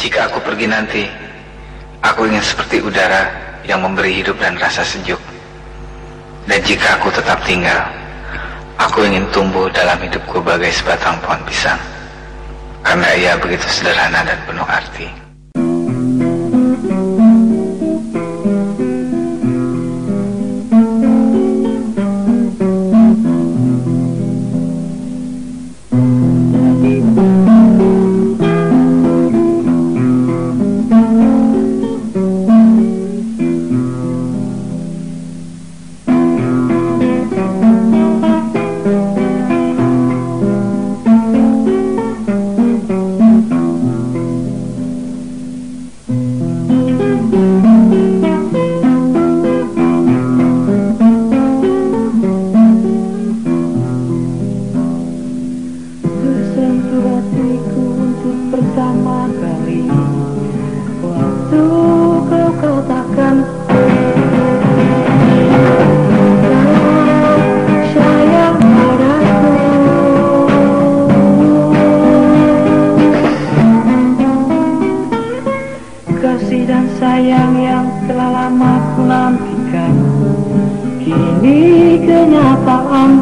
Jika aku pergi nanti, aku ingin seperti udara yang memberi hidup dan rasa sejuk. Dan jika aku tetap tinggal, aku ingin tumbuh dalam hidupku bagai sebatang pohon pisang. Karena ia begitu sederhana dan penuh arti. Pertama kali Waktu kau katakan Kasih dan sayang yang telah lama ku nantikan. Kini kenyataan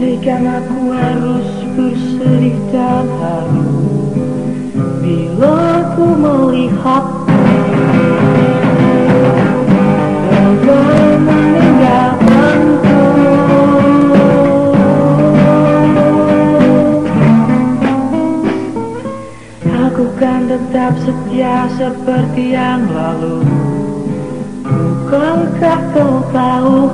andaikan aku harus bersedih dan haru bila aku melihat Aku kan tetap setia seperti yang lalu. Bukankah kau tahu